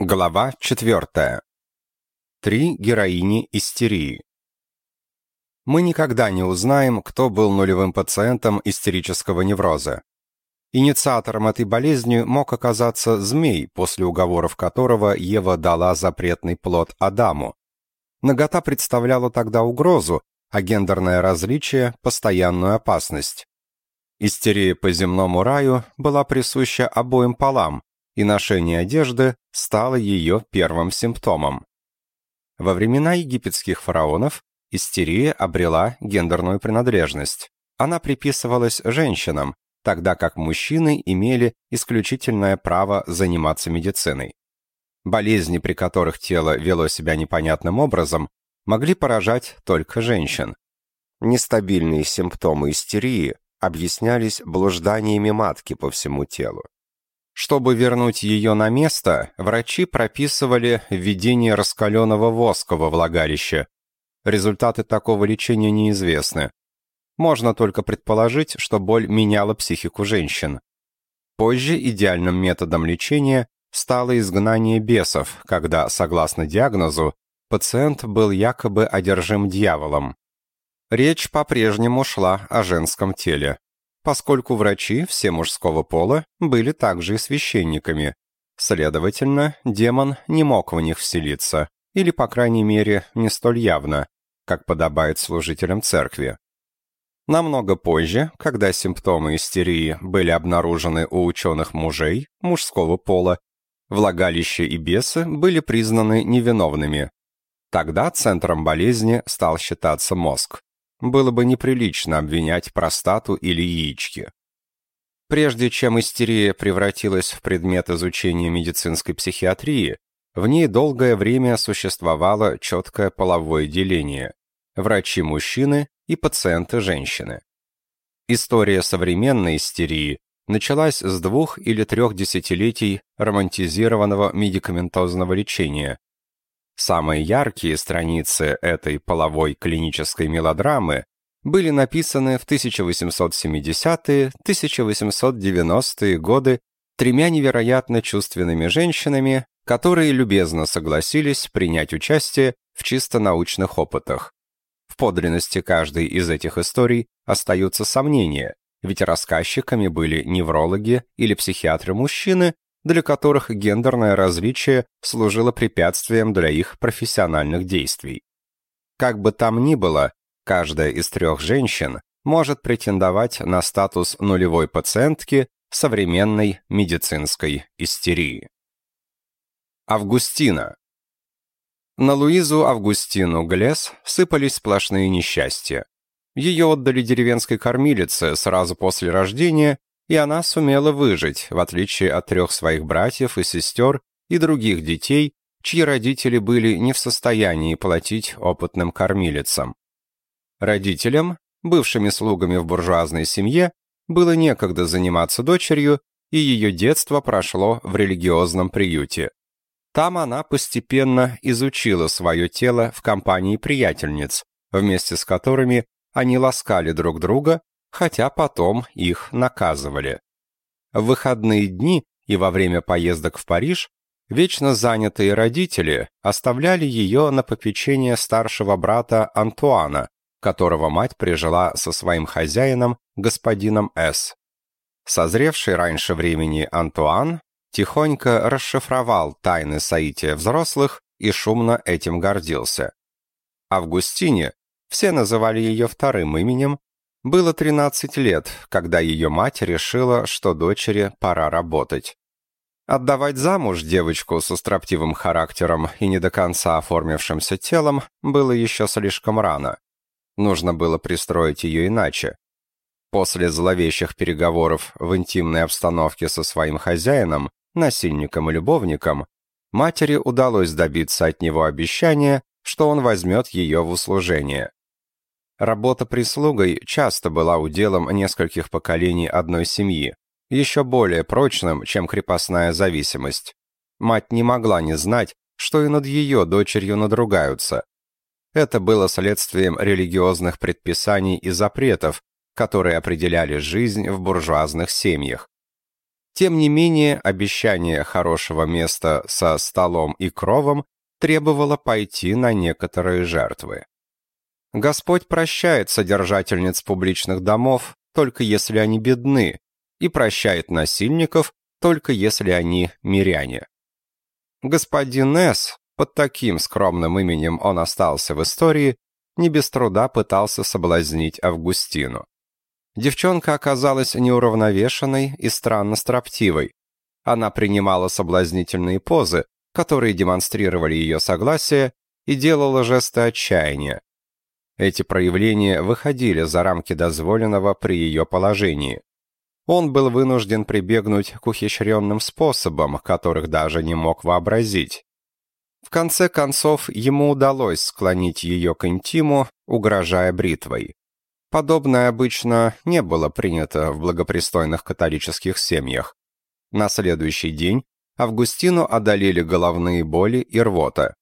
Глава 4. Три героини истерии. Мы никогда не узнаем, кто был нулевым пациентом истерического невроза. Инициатором этой болезни мог оказаться змей, после уговоров которого Ева дала запретный плод Адаму. Нагота представляла тогда угрозу, а гендерное различие – постоянную опасность. Истерия по земному раю была присуща обоим полам, и ношение одежды стало ее первым симптомом. Во времена египетских фараонов истерия обрела гендерную принадлежность. Она приписывалась женщинам, тогда как мужчины имели исключительное право заниматься медициной. Болезни, при которых тело вело себя непонятным образом, могли поражать только женщин. Нестабильные симптомы истерии объяснялись блужданиями матки по всему телу. Чтобы вернуть ее на место, врачи прописывали введение раскаленного воска во влагалище. Результаты такого лечения неизвестны. Можно только предположить, что боль меняла психику женщин. Позже идеальным методом лечения стало изгнание бесов, когда, согласно диагнозу, пациент был якобы одержим дьяволом. Речь по-прежнему шла о женском теле поскольку врачи, все мужского пола, были также и священниками. Следовательно, демон не мог в них вселиться, или, по крайней мере, не столь явно, как подобает служителям церкви. Намного позже, когда симптомы истерии были обнаружены у ученых мужей, мужского пола, влагалище и бесы были признаны невиновными. Тогда центром болезни стал считаться мозг. Было бы неприлично обвинять простату или яички. Прежде чем истерия превратилась в предмет изучения медицинской психиатрии, в ней долгое время существовало четкое половое деление – врачи-мужчины и пациенты-женщины. История современной истерии началась с двух или трех десятилетий романтизированного медикаментозного лечения, Самые яркие страницы этой половой клинической мелодрамы были написаны в 1870-1890-е годы тремя невероятно чувственными женщинами, которые любезно согласились принять участие в чисто научных опытах. В подлинности каждой из этих историй остаются сомнения, ведь рассказчиками были неврологи или психиатры-мужчины, для которых гендерное различие служило препятствием для их профессиональных действий. Как бы там ни было, каждая из трех женщин может претендовать на статус нулевой пациентки современной медицинской истерии. Августина. На Луизу Августину Глес сыпались сплошные несчастья. Ее отдали деревенской кормилице сразу после рождения, и она сумела выжить, в отличие от трех своих братьев и сестер и других детей, чьи родители были не в состоянии платить опытным кормилицам. Родителям, бывшими слугами в буржуазной семье, было некогда заниматься дочерью, и ее детство прошло в религиозном приюте. Там она постепенно изучила свое тело в компании приятельниц, вместе с которыми они ласкали друг друга хотя потом их наказывали. В выходные дни и во время поездок в Париж вечно занятые родители оставляли ее на попечение старшего брата Антуана, которого мать прижила со своим хозяином, господином С. Созревший раньше времени Антуан тихонько расшифровал тайны соития взрослых и шумно этим гордился. Августине, все называли ее вторым именем, было 13 лет, когда ее мать решила, что дочери пора работать. Отдавать замуж девочку со строптивым характером и не до конца оформившимся телом было еще слишком рано. Нужно было пристроить ее иначе. После зловещих переговоров в интимной обстановке со своим хозяином, насильником и любовником, матери удалось добиться от него обещания, что он возьмет ее в услужение. Работа прислугой часто была уделом нескольких поколений одной семьи, еще более прочным, чем крепостная зависимость. Мать не могла не знать, что и над ее дочерью надругаются. Это было следствием религиозных предписаний и запретов, которые определяли жизнь в буржуазных семьях. Тем не менее, обещание хорошего места со столом и кровом требовало пойти на некоторые жертвы. Господь прощает содержательниц публичных домов, только если они бедны, и прощает насильников, только если они миряне. Господин С., под таким скромным именем он остался в истории, не без труда пытался соблазнить Августину. Девчонка оказалась неуравновешенной и странно строптивой. Она принимала соблазнительные позы, которые демонстрировали ее согласие, и делала жесты отчаяния. Эти проявления выходили за рамки дозволенного при ее положении. Он был вынужден прибегнуть к ухищренным способам, которых даже не мог вообразить. В конце концов, ему удалось склонить ее к интиму, угрожая бритвой. Подобное обычно не было принято в благопристойных католических семьях. На следующий день Августину одолели головные боли и рвота.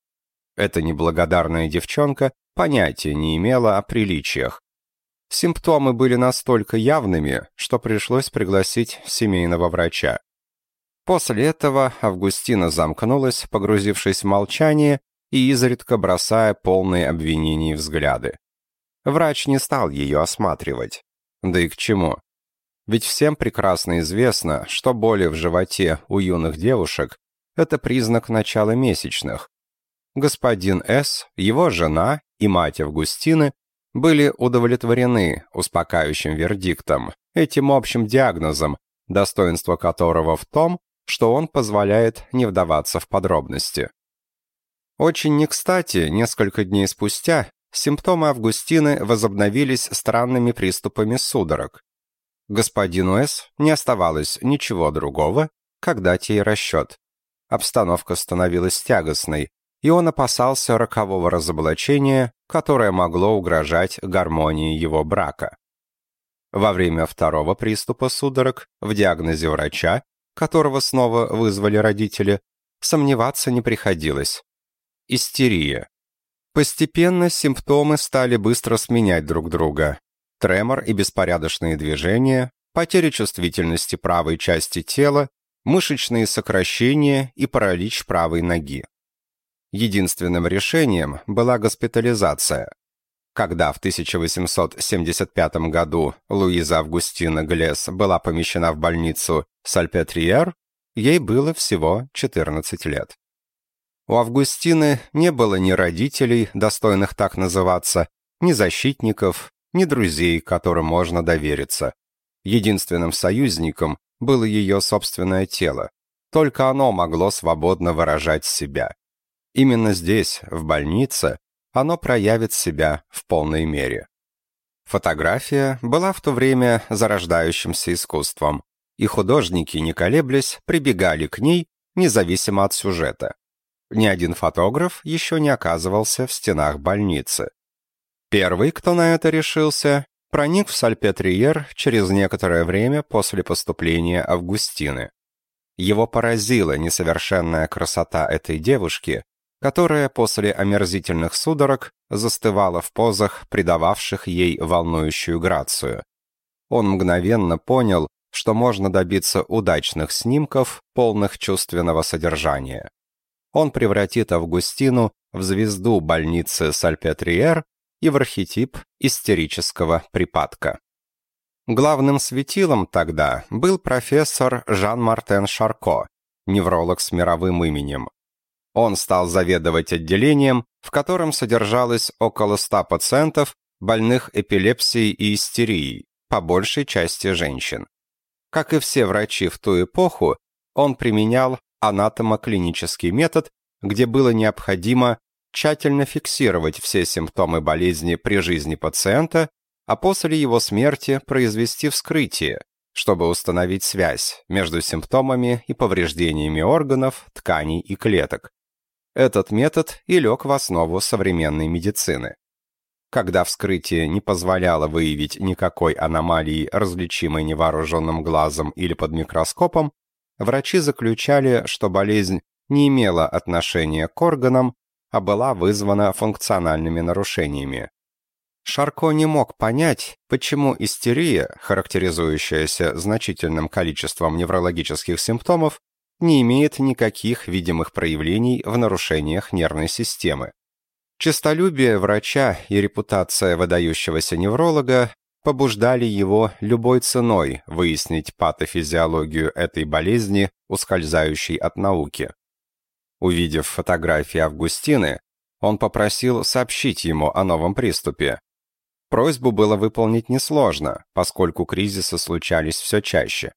Эта неблагодарная девчонка понятия не имела о приличиях. Симптомы были настолько явными, что пришлось пригласить семейного врача. После этого Августина замкнулась, погрузившись в молчание и изредка бросая полные обвинений взгляды. Врач не стал ее осматривать. Да и к чему? Ведь всем прекрасно известно, что боли в животе у юных девушек – это признак начала месячных. Господин С., его жена и мать Августины были удовлетворены успокаивающим вердиктом, этим общим диагнозом, достоинство которого в том, что он позволяет не вдаваться в подробности. Очень не кстати, несколько дней спустя симптомы Августины возобновились странными приступами судорог. Господину С. не оставалось ничего другого, как дать ей расчет. Обстановка становилась тягостной, и он опасался рокового разоблачения, которое могло угрожать гармонии его брака. Во время второго приступа судорог в диагнозе врача, которого снова вызвали родители, сомневаться не приходилось. Истерия. Постепенно симптомы стали быстро сменять друг друга. Тремор и беспорядочные движения, потеря чувствительности правой части тела, мышечные сокращения и паралич правой ноги. Единственным решением была госпитализация. Когда в 1875 году Луиза Августина Глес была помещена в больницу Сальпетриер, ей было всего 14 лет. У Августины не было ни родителей, достойных так называться, ни защитников, ни друзей, которым можно довериться. Единственным союзником было ее собственное тело. Только оно могло свободно выражать себя. Именно здесь, в больнице, оно проявит себя в полной мере. Фотография была в то время зарождающимся искусством, и художники, не колеблясь, прибегали к ней, независимо от сюжета. Ни один фотограф еще не оказывался в стенах больницы. Первый, кто на это решился, проник в Сальпетриер через некоторое время после поступления Августины. Его поразила несовершенная красота этой девушки, которая после омерзительных судорог застывала в позах, придававших ей волнующую грацию. Он мгновенно понял, что можно добиться удачных снимков, полных чувственного содержания. Он превратит Августину в звезду больницы Сальпетриер и в архетип истерического припадка. Главным светилом тогда был профессор Жан-Мартен Шарко, невролог с мировым именем. Он стал заведовать отделением, в котором содержалось около 100 пациентов, больных эпилепсией и истерией, по большей части женщин. Как и все врачи в ту эпоху, он применял анатомоклинический метод, где было необходимо тщательно фиксировать все симптомы болезни при жизни пациента, а после его смерти произвести вскрытие, чтобы установить связь между симптомами и повреждениями органов, тканей и клеток. Этот метод и лег в основу современной медицины. Когда вскрытие не позволяло выявить никакой аномалии, различимой невооруженным глазом или под микроскопом, врачи заключали, что болезнь не имела отношения к органам, а была вызвана функциональными нарушениями. Шарко не мог понять, почему истерия, характеризующаяся значительным количеством неврологических симптомов, не имеет никаких видимых проявлений в нарушениях нервной системы. Честолюбие врача и репутация выдающегося невролога побуждали его любой ценой выяснить патофизиологию этой болезни, ускользающей от науки. Увидев фотографии Августины, он попросил сообщить ему о новом приступе. Просьбу было выполнить несложно, поскольку кризисы случались все чаще.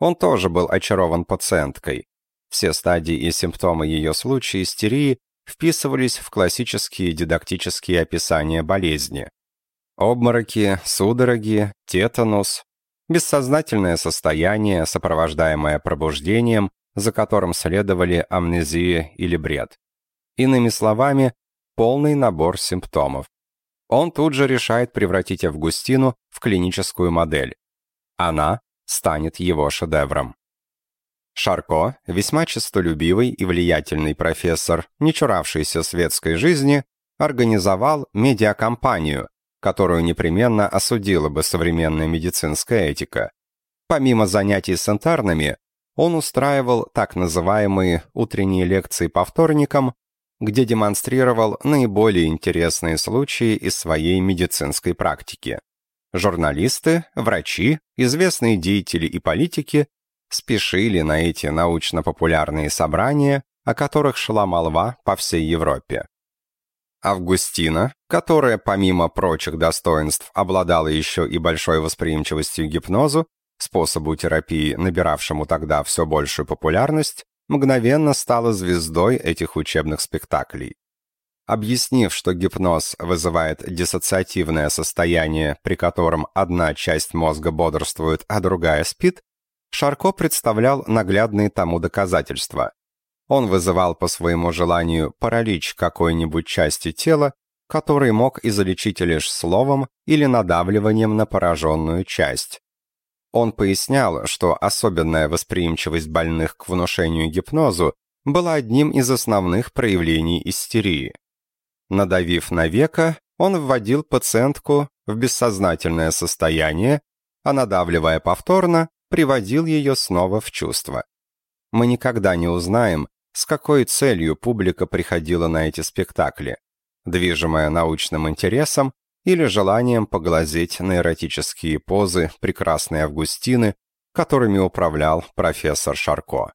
Он тоже был очарован пациенткой. Все стадии и симптомы ее случая истерии вписывались в классические дидактические описания болезни. Обмороки, судороги, тетанус, бессознательное состояние, сопровождаемое пробуждением, за которым следовали амнезия или бред. Иными словами, полный набор симптомов. Он тут же решает превратить Августину в клиническую модель. Она станет его шедевром. Шарко, весьма честолюбивый и влиятельный профессор, не чуравшийся светской жизни, организовал медиакомпанию, которую непременно осудила бы современная медицинская этика. Помимо занятий с интернами, он устраивал так называемые утренние лекции по вторникам, где демонстрировал наиболее интересные случаи из своей медицинской практики. Журналисты, врачи, известные деятели и политики спешили на эти научно-популярные собрания, о которых шла молва по всей Европе. Августина, которая, помимо прочих достоинств, обладала еще и большой восприимчивостью к гипнозу, способу терапии, набиравшему тогда все большую популярность, мгновенно стала звездой этих учебных спектаклей. Объяснив, что гипноз вызывает диссоциативное состояние, при котором одна часть мозга бодрствует, а другая спит, Шарко представлял наглядные тому доказательства. Он вызывал по своему желанию паралич какой-нибудь части тела, который мог излечить лишь словом или надавливанием на пораженную часть. Он пояснял, что особенная восприимчивость больных к внушению гипнозу была одним из основных проявлений истерии. Надавив на веко, он вводил пациентку в бессознательное состояние, а надавливая повторно, приводил ее снова в чувство. Мы никогда не узнаем, с какой целью публика приходила на эти спектакли, движимая научным интересом или желанием поглазеть на эротические позы прекрасной Августины, которыми управлял профессор Шарко.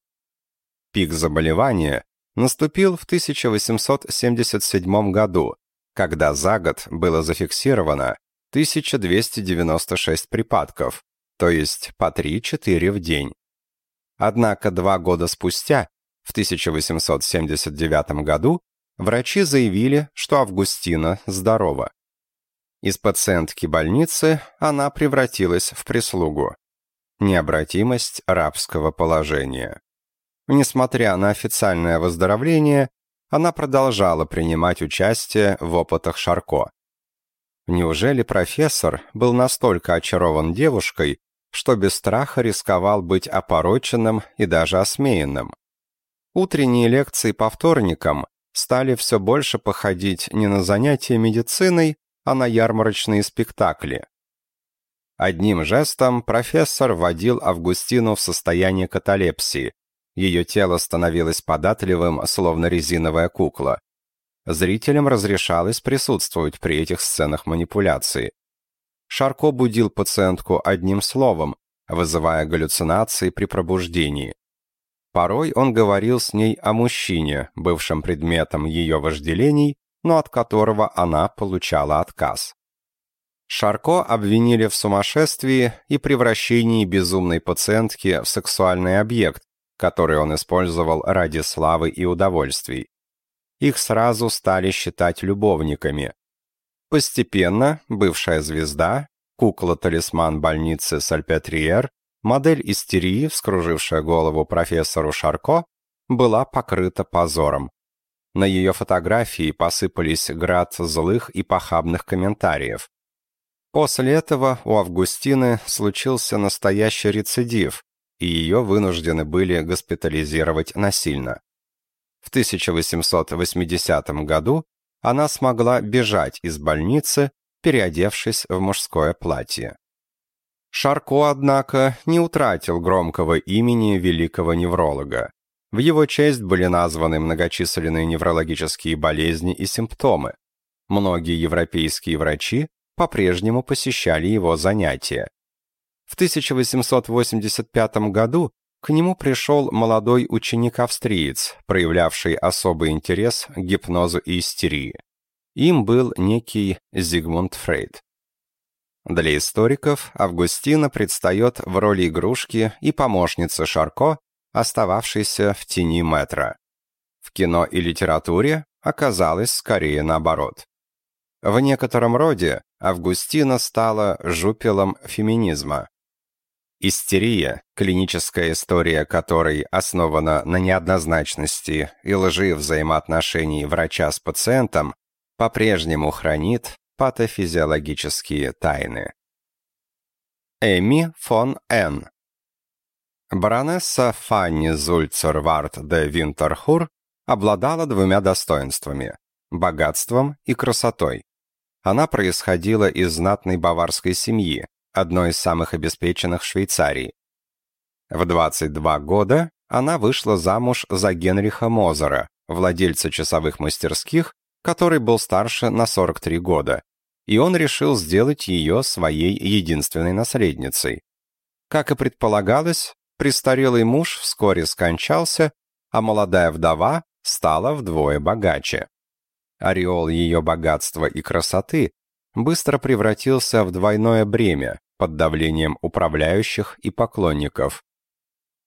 Пик заболевания наступил в 1877 году, когда за год было зафиксировано 1296 припадков, то есть по 3-4 в день. Однако два года спустя в 1879 году врачи заявили, что Августина здорова. Из пациентки больницы она превратилась в прислугу. Необратимость рабского положения. Несмотря на официальное выздоровление, она продолжала принимать участие в опытах Шарко. Неужели профессор был настолько очарован девушкой, что без страха рисковал быть опороченным и даже осмеянным? Утренние лекции по вторникам стали все больше походить не на занятия медициной, а на ярмарочные спектакли. Одним жестом профессор вводил Августину в состояние каталепсии. Ее тело становилось податливым, словно резиновая кукла. Зрителям разрешалось присутствовать при этих сценах манипуляции. Шарко будил пациентку одним словом, вызывая галлюцинации при пробуждении. Порой он говорил с ней о мужчине, бывшем предметом ее вожделений, но от которого она получала отказ. Шарко обвинили в сумасшествии и превращении безумной пациентки в сексуальный объект, который он использовал ради славы и удовольствий. Их сразу стали считать любовниками. Постепенно бывшая звезда, кукла-талисман больницы Сальпетриер Модель истерии, вскружившая голову профессору Шарко, была покрыта позором. На ее фотографии посыпались град злых и похабных комментариев. После этого у Августины случился настоящий рецидив, и ее вынуждены были госпитализировать насильно. В 1880 году она смогла бежать из больницы, переодевшись в мужское платье. Шарко, однако, не утратил громкого имени великого невролога. В его честь были названы многочисленные неврологические болезни и симптомы. Многие европейские врачи по-прежнему посещали его занятия. В 1885 году к нему пришел молодой ученик-австриец, проявлявший особый интерес к гипнозу и истерии. Им был некий Зигмунд Фрейд. Для историков Августина предстает в роли игрушки и помощницы Шарко, остававшейся в тени метра. В кино и литературе оказалось скорее наоборот. В некотором роде Августина стала жупелом феминизма. Истерия, клиническая история которой основана на неоднозначности и лжи взаимоотношений врача с пациентом, по-прежнему хранит патофизиологические тайны. Эми фон Н. Баронесса Фанни Зульцервард де Винтерхур обладала двумя достоинствами – богатством и красотой. Она происходила из знатной баварской семьи, одной из самых обеспеченных Швейцарии. В 22 года она вышла замуж за Генриха Мозера, владельца часовых мастерских, который был старше на 43 года, и он решил сделать ее своей единственной наследницей. Как и предполагалось, престарелый муж вскоре скончался, а молодая вдова стала вдвое богаче. Ореол ее богатства и красоты быстро превратился в двойное бремя под давлением управляющих и поклонников.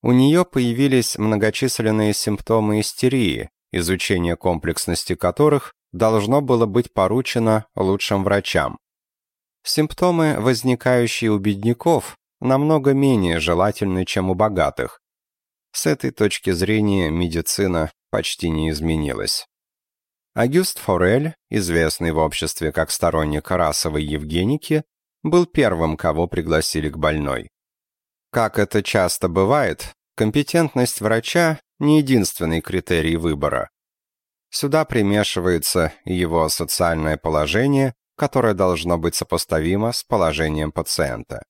У нее появились многочисленные симптомы истерии, изучение комплексности которых должно было быть поручено лучшим врачам. Симптомы, возникающие у бедняков, намного менее желательны, чем у богатых. С этой точки зрения медицина почти не изменилась. Агюст Форель, известный в обществе как сторонник расовой евгеники, был первым, кого пригласили к больной. Как это часто бывает, компетентность врача не единственный критерий выбора. Сюда примешивается его социальное положение, которое должно быть сопоставимо с положением пациента.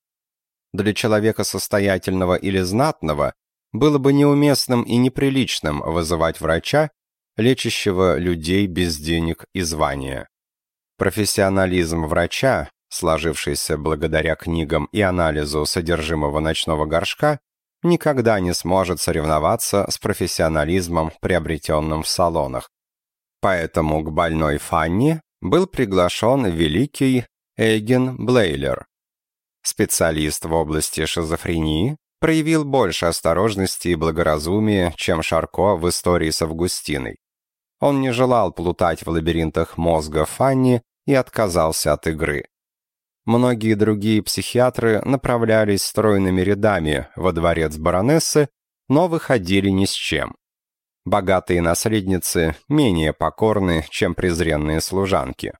Для человека состоятельного или знатного было бы неуместным и неприличным вызывать врача, лечащего людей без денег и звания. Профессионализм врача, сложившийся благодаря книгам и анализу содержимого ночного горшка, никогда не сможет соревноваться с профессионализмом, приобретенным в салонах. Поэтому к больной Фанни был приглашен великий Эйген Блейлер. Специалист в области шизофрении проявил больше осторожности и благоразумия, чем Шарко в истории с Августиной. Он не желал плутать в лабиринтах мозга Фанни и отказался от игры. Многие другие психиатры направлялись стройными рядами во дворец баронессы, но выходили ни с чем. Богатые наследницы менее покорны, чем презренные служанки.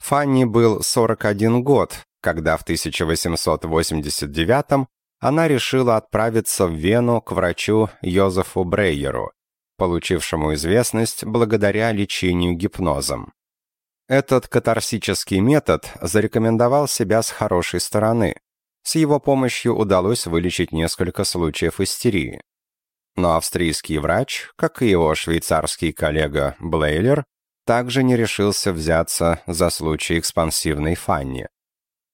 Фанни был 41 год, когда в 1889 она решила отправиться в Вену к врачу Йозефу Брейеру, получившему известность благодаря лечению гипнозом. Этот катарсический метод зарекомендовал себя с хорошей стороны. С его помощью удалось вылечить несколько случаев истерии. Но австрийский врач, как и его швейцарский коллега Блейлер, также не решился взяться за случай экспансивной Фанни.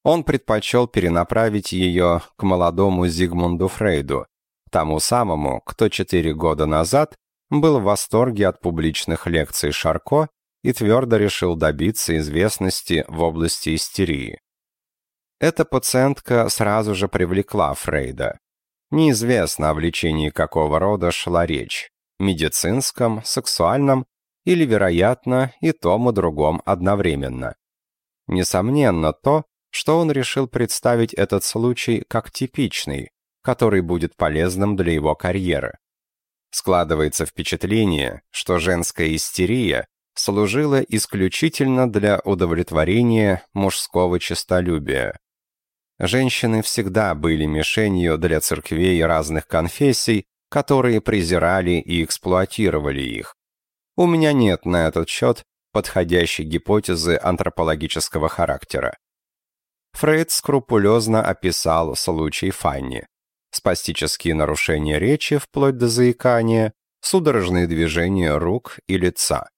Он предпочел перенаправить ее к молодому Зигмунду Фрейду, тому самому, кто четыре года назад был в восторге от публичных лекций Шарко и твердо решил добиться известности в области истерии. Эта пациентка сразу же привлекла Фрейда. Неизвестно, о влечении какого рода шла речь – медицинском, сексуальном или, вероятно, и том и другом одновременно. Несомненно то, что он решил представить этот случай как типичный, который будет полезным для его карьеры. Складывается впечатление, что женская истерия служила исключительно для удовлетворения мужского честолюбия. Женщины всегда были мишенью для церквей разных конфессий, которые презирали и эксплуатировали их. У меня нет на этот счет подходящей гипотезы антропологического характера. Фрейд скрупулезно описал случай Фанни. Спастические нарушения речи вплоть до заикания, судорожные движения рук и лица.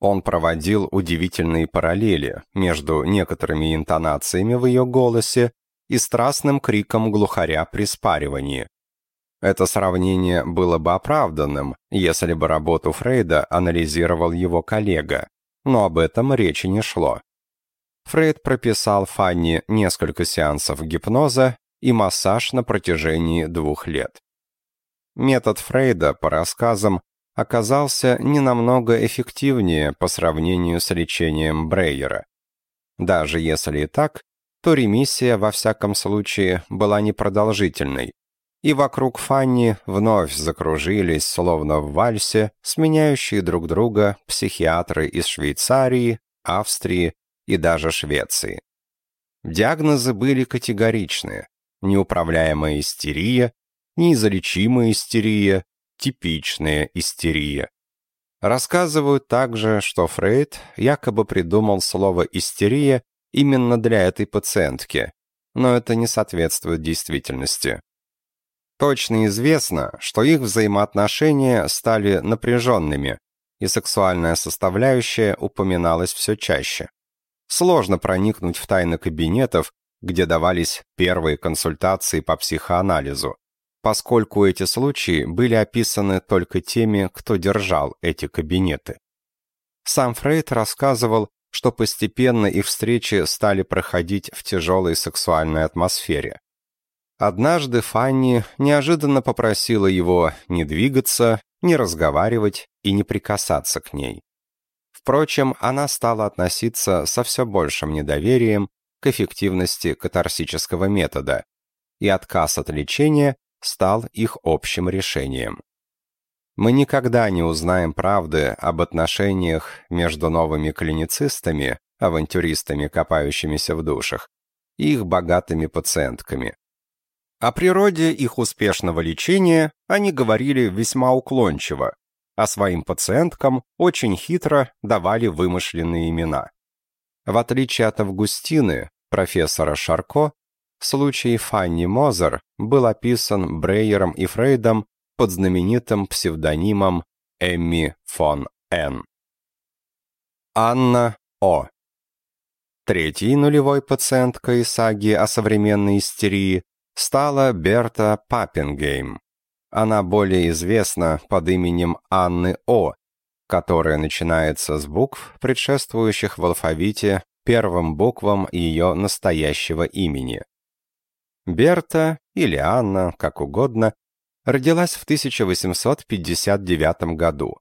Он проводил удивительные параллели между некоторыми интонациями в ее голосе и страстным криком глухаря при спаривании. Это сравнение было бы оправданным, если бы работу Фрейда анализировал его коллега, но об этом речи не шло. Фрейд прописал Фанни несколько сеансов гипноза и массаж на протяжении двух лет. Метод Фрейда, по рассказам, оказался не намного эффективнее по сравнению с лечением Брейера. Даже если и так, то ремиссия, во всяком случае, была непродолжительной, и вокруг Фанни вновь закружились, словно в вальсе, сменяющие друг друга психиатры из Швейцарии, Австрии и даже Швеции. Диагнозы были категоричны. Неуправляемая истерия, неизлечимая истерия, типичная истерия. Рассказывают также, что Фрейд якобы придумал слово «истерия» именно для этой пациентки, но это не соответствует действительности. Точно известно, что их взаимоотношения стали напряженными, и сексуальная составляющая упоминалась все чаще. Сложно проникнуть в тайны кабинетов, где давались первые консультации по психоанализу, поскольку эти случаи были описаны только теми, кто держал эти кабинеты. Сам Фрейд рассказывал, что постепенно их встречи стали проходить в тяжелой сексуальной атмосфере. Однажды Фанни неожиданно попросила его не двигаться, не разговаривать и не прикасаться к ней. Впрочем, она стала относиться со все большим недоверием к эффективности катарсического метода, и отказ от лечения стал их общим решением. Мы никогда не узнаем правды об отношениях между новыми клиницистами, авантюристами, копающимися в душах, и их богатыми пациентками. О природе их успешного лечения они говорили весьма уклончиво, а своим пациенткам очень хитро давали вымышленные имена. В отличие от Августины, профессора Шарко, случай Фанни Мозер был описан Брейером и Фрейдом под знаменитым псевдонимом Эмми фон Н. Анна О. Третьей нулевой пациенткой саги о современной истерии стала Берта Паппенгейм. Она более известна под именем Анны О, которая начинается с букв, предшествующих в алфавите первым буквам ее настоящего имени. Берта, или Анна, как угодно, родилась в 1859 году.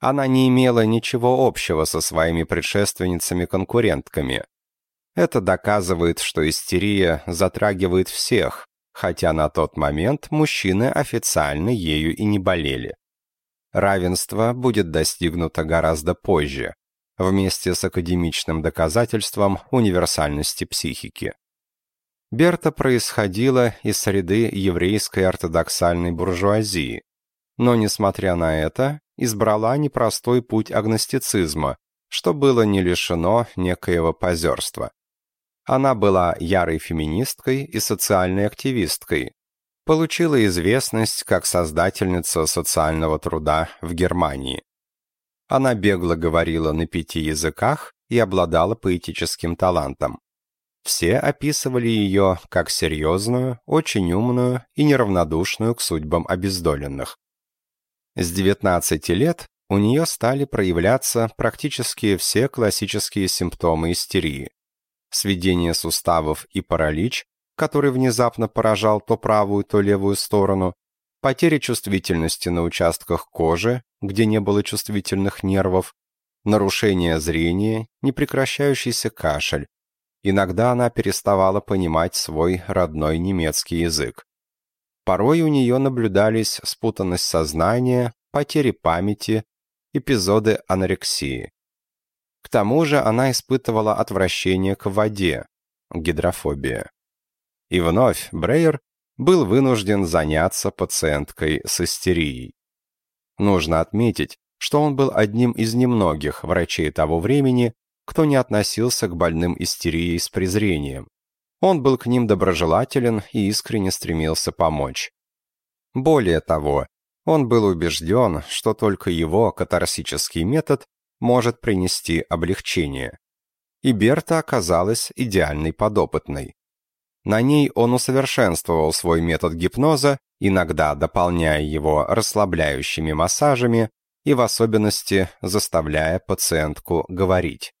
Она не имела ничего общего со своими предшественницами-конкурентками. Это доказывает, что истерия затрагивает всех, хотя на тот момент мужчины официально ею и не болели. Равенство будет достигнуто гораздо позже, вместе с академичным доказательством универсальности психики. Берта происходила из среды еврейской ортодоксальной буржуазии, но, несмотря на это, избрала непростой путь агностицизма, что было не лишено некоего позерства. Она была ярой феминисткой и социальной активисткой. Получила известность как создательница социального труда в Германии. Она бегло говорила на пяти языках и обладала поэтическим талантом. Все описывали ее как серьезную, очень умную и неравнодушную к судьбам обездоленных. С 19 лет у нее стали проявляться практически все классические симптомы истерии сведение суставов и паралич, который внезапно поражал то правую, то левую сторону, потеря чувствительности на участках кожи, где не было чувствительных нервов, нарушение зрения, непрекращающийся кашель. Иногда она переставала понимать свой родной немецкий язык. Порой у нее наблюдались спутанность сознания, потери памяти, эпизоды анорексии. К тому же она испытывала отвращение к воде, гидрофобия. И вновь Брейер был вынужден заняться пациенткой с истерией. Нужно отметить, что он был одним из немногих врачей того времени, кто не относился к больным истерией с презрением. Он был к ним доброжелателен и искренне стремился помочь. Более того, он был убежден, что только его катарсический метод может принести облегчение. И Берта оказалась идеальной подопытной. На ней он усовершенствовал свой метод гипноза, иногда дополняя его расслабляющими массажами и в особенности заставляя пациентку говорить.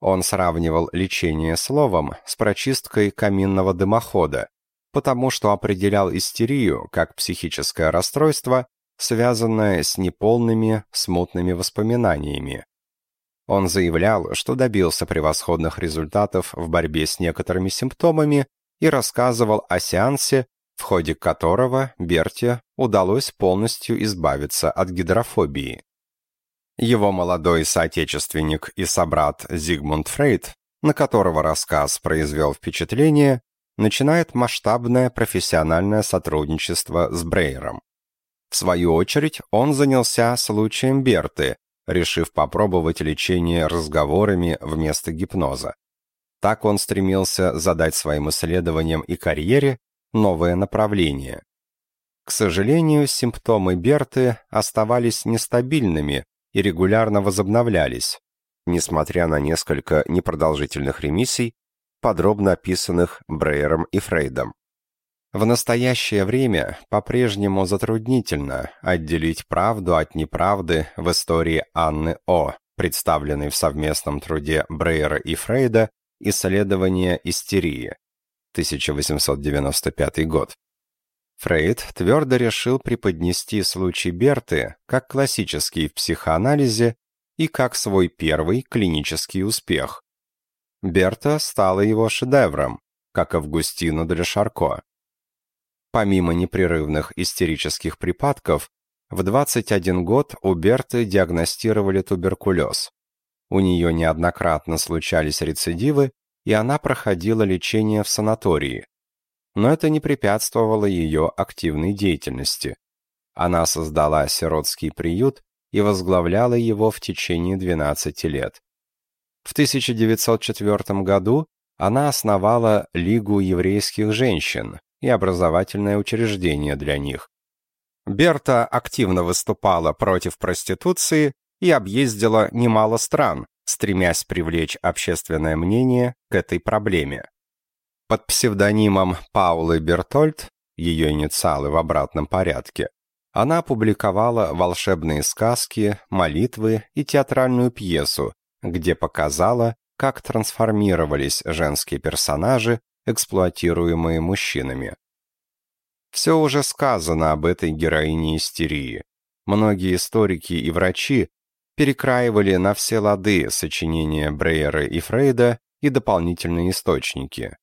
Он сравнивал лечение словом с прочисткой каминного дымохода, потому что определял истерию как психическое расстройство, связанное с неполными, смутными воспоминаниями. Он заявлял, что добился превосходных результатов в борьбе с некоторыми симптомами и рассказывал о сеансе, в ходе которого Берте удалось полностью избавиться от гидрофобии. Его молодой соотечественник и собрат Зигмунд Фрейд, на которого рассказ произвел впечатление, начинает масштабное профессиональное сотрудничество с Брейером. В свою очередь, он занялся случаем Берты, решив попробовать лечение разговорами вместо гипноза. Так он стремился задать своим исследованиям и карьере новое направление. К сожалению, симптомы Берты оставались нестабильными и регулярно возобновлялись, несмотря на несколько непродолжительных ремиссий, подробно описанных Брейером и Фрейдом. В настоящее время по-прежнему затруднительно отделить правду от неправды в истории Анны О., представленной в совместном труде Брейера и Фрейда «Исследование истерии», 1895 год. Фрейд твердо решил преподнести случай Берты как классический в психоанализе и как свой первый клинический успех. Берта стала его шедевром, как Августина для Шарко. Помимо непрерывных истерических припадков, в 21 год у Берты диагностировали туберкулез. У нее неоднократно случались рецидивы, и она проходила лечение в санатории. Но это не препятствовало ее активной деятельности. Она создала сиротский приют и возглавляла его в течение 12 лет. В 1904 году она основала Лигу еврейских женщин и образовательное учреждение для них. Берта активно выступала против проституции и объездила немало стран, стремясь привлечь общественное мнение к этой проблеме. Под псевдонимом Паулы Бертольд, ее инициалы в обратном порядке, она публиковала волшебные сказки, молитвы и театральную пьесу, где показала, как трансформировались женские персонажи, эксплуатируемые мужчинами. Все уже сказано об этой героине истерии. Многие историки и врачи перекраивали на все лады сочинения Брейера и Фрейда и дополнительные источники.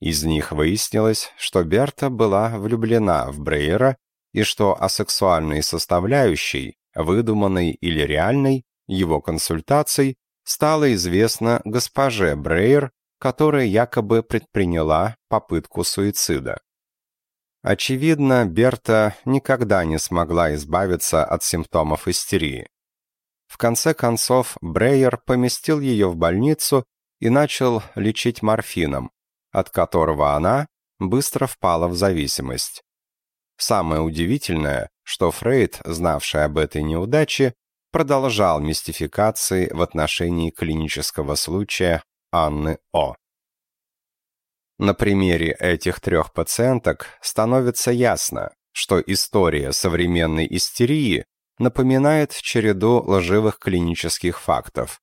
Из них выяснилось, что Берта была влюблена в Брейера и что о сексуальной составляющей, выдуманной или реальной, его консультаций стало известно госпоже Брейер, которая якобы предприняла попытку суицида. Очевидно, Берта никогда не смогла избавиться от симптомов истерии. В конце концов, Брейер поместил ее в больницу и начал лечить морфином, от которого она быстро впала в зависимость. Самое удивительное, что Фрейд, знавший об этой неудаче, продолжал мистификации в отношении клинического случая Анны О. На примере этих трех пациенток становится ясно, что история современной истерии напоминает череду лживых клинических фактов.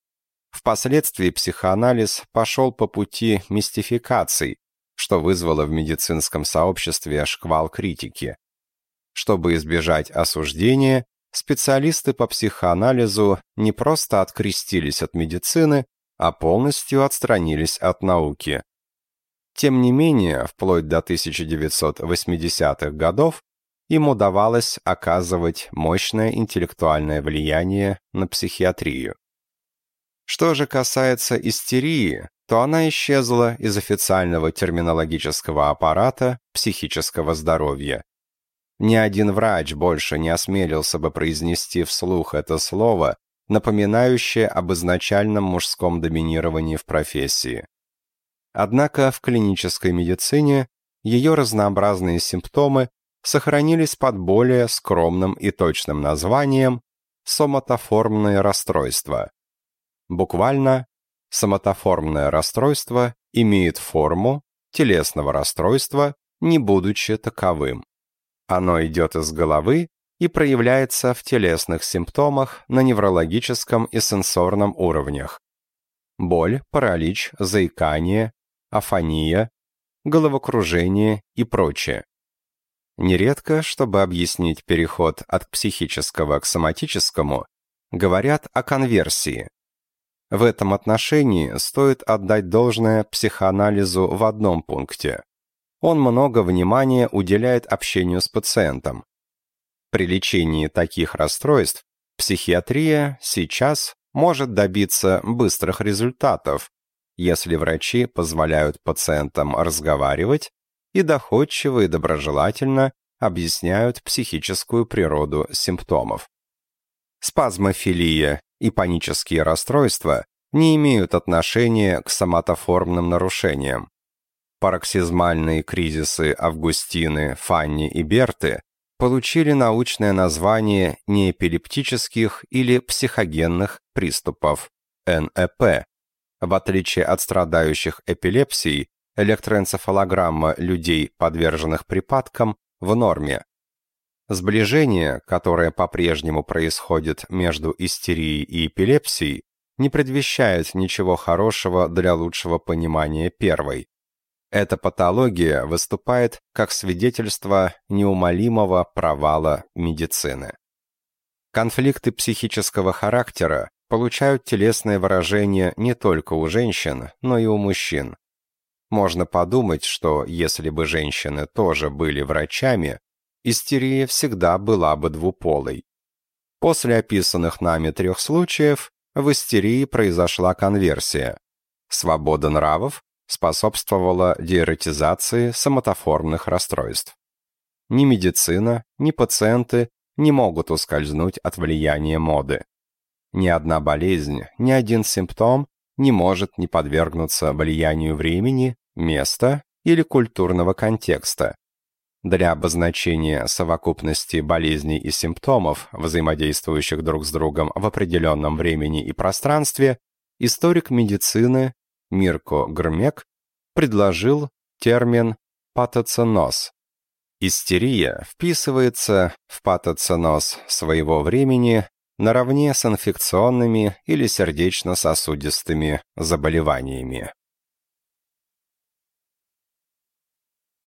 Впоследствии психоанализ пошел по пути мистификаций, что вызвало в медицинском сообществе шквал критики. Чтобы избежать осуждения, специалисты по психоанализу не просто открестились от медицины, а полностью отстранились от науки. Тем не менее, вплоть до 1980-х годов им удавалось оказывать мощное интеллектуальное влияние на психиатрию. Что же касается истерии, то она исчезла из официального терминологического аппарата психического здоровья. Ни один врач больше не осмелился бы произнести вслух это слово, напоминающее об изначальном мужском доминировании в профессии. Однако в клинической медицине ее разнообразные симптомы сохранились под более скромным и точным названием соматоформные расстройства. Буквально, соматоформное расстройство имеет форму телесного расстройства, не будучи таковым. Оно идет из головы и проявляется в телесных симптомах на неврологическом и сенсорном уровнях. Боль, паралич, заикание, афония, головокружение и прочее. Нередко, чтобы объяснить переход от психического к соматическому, говорят о конверсии. В этом отношении стоит отдать должное психоанализу в одном пункте. Он много внимания уделяет общению с пациентом. При лечении таких расстройств психиатрия сейчас может добиться быстрых результатов, если врачи позволяют пациентам разговаривать и доходчиво и доброжелательно объясняют психическую природу симптомов. Спазмофилия и панические расстройства не имеют отношения к соматоформным нарушениям. Пароксизмальные кризисы Августины, Фанни и Берты получили научное название неэпилептических или психогенных приступов НЭП. В отличие от страдающих эпилепсией, электроэнцефалограмма людей, подверженных припадкам, в норме. Сближение, которое по-прежнему происходит между истерией и эпилепсией, не предвещает ничего хорошего для лучшего понимания первой. Эта патология выступает как свидетельство неумолимого провала медицины. Конфликты психического характера получают телесное выражение не только у женщин, но и у мужчин. Можно подумать, что если бы женщины тоже были врачами, истерия всегда была бы двуполой. После описанных нами трех случаев в истерии произошла конверсия. Свобода нравов способствовала диэретизации соматоформных расстройств. Ни медицина, ни пациенты не могут ускользнуть от влияния моды. Ни одна болезнь, ни один симптом не может не подвергнуться влиянию времени, места или культурного контекста. Для обозначения совокупности болезней и симптомов, взаимодействующих друг с другом в определенном времени и пространстве, историк медицины Мирко Грмек предложил термин патоценоз. Истерия вписывается в патоценоз своего времени наравне с инфекционными или сердечно-сосудистыми заболеваниями.